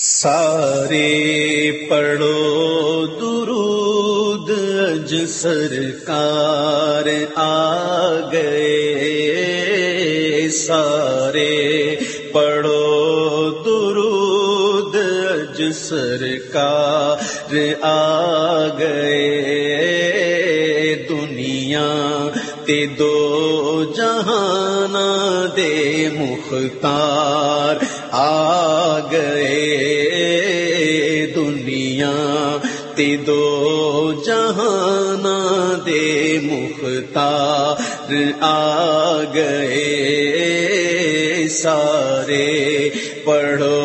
سارے پڑھو درود اج سرکار آ گئے۔ سارے پڑھو درود اج سرکار آ گئے۔ دنیا دو جہان دے مختار آ گئے دنیا تے دو جہان دے مختار آ گئے سارے پڑھو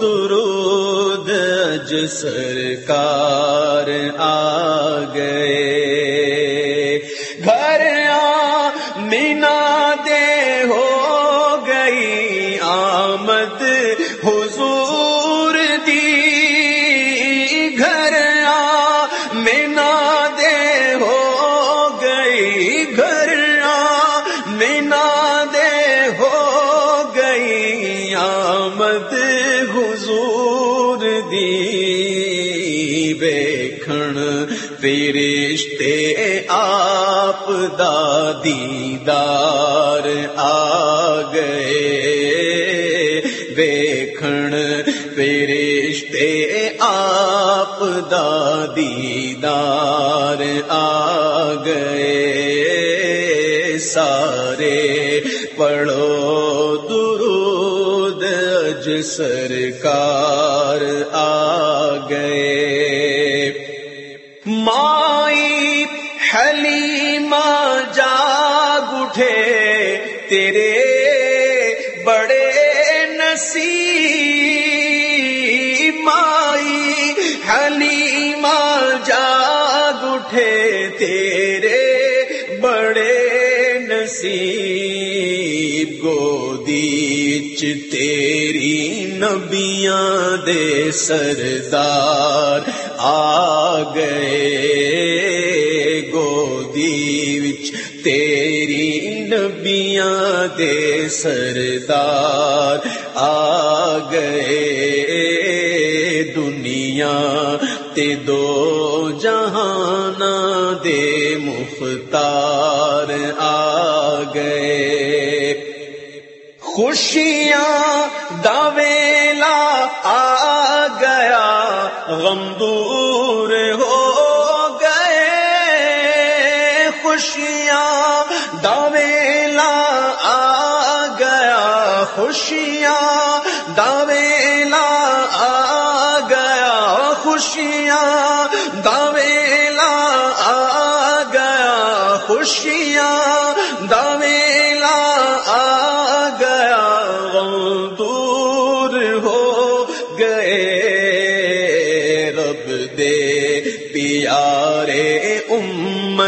درود اج سرکار آ گئے آمد حضور دی۔ گھر آ مینا دے ہو گئی، گھر آ مینا دے ہو گئی۔ آمد حضور دی۔ بیکھن فرشتے آپ دا دیدار آ گئے۔ فرشتے آپ دا دیدار آ گئے سارے پڑھو درود اج سرکار آ گئے مائی حلیمہ جاگ اٹھے تیرے دے سردار آ گئے گودی وچ، تیری نبیاں دے سردار آ گئے دنیا تے دو جہان دے مختار آ گئے خوشیاں دویلا آ گیا، غم دور ہو گئے۔ خوشیاں دویلا آ گیا، خوشیاں دویلا آ گیا۔ خوشیاں دویلا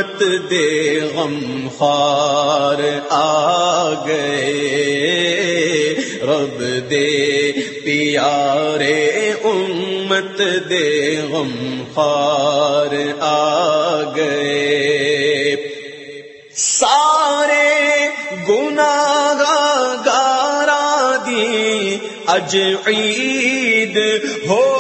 امت دے غم خار آ گئے۔ رب دے پیارے امت دے غم خار آ گئے۔ سارے گناہ گارا دی اج عید ہو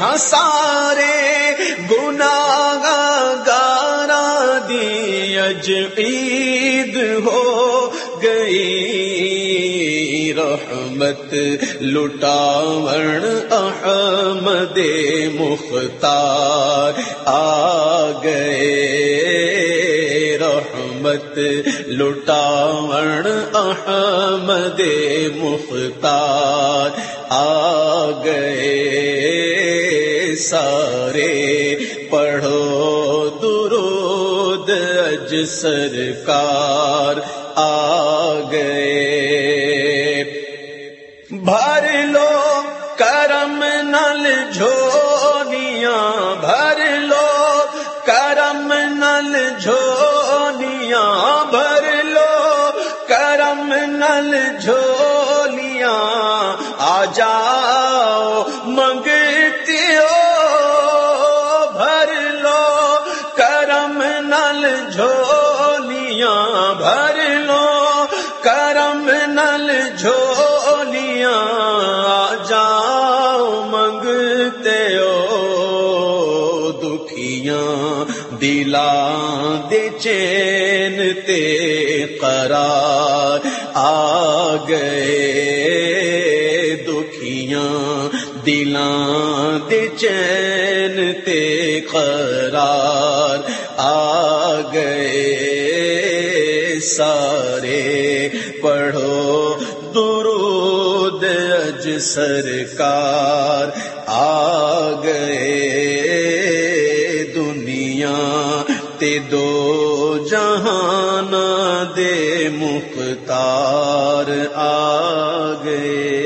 ہاں سارے گناہ گارا دی اج عید ہو گئی۔ رحمت لٹاون احمد مختار آ گئے۔ رحمت لٹاون احمد مختار آ گئے۔ سارے پڑھو درود اج سرکار آ گئے۔ بھر لو کرم نل جھولیاں بھر لو کرم نل جھولیاں بھر لو کرم نل جھولیاں آ جاؤ نل جھولیاں بھر لو، کرم نل جھولیاں جاؤ منگتے ہو، دکھیاں دلا دے چین تے قرار آ گئے، دکھیاں دلاں دے چین تے قرار آ گئے سارے۔ پڑھو درود اج سرکار آ گئے۔ دنیا تے دو جہان دے مختار آ گئے۔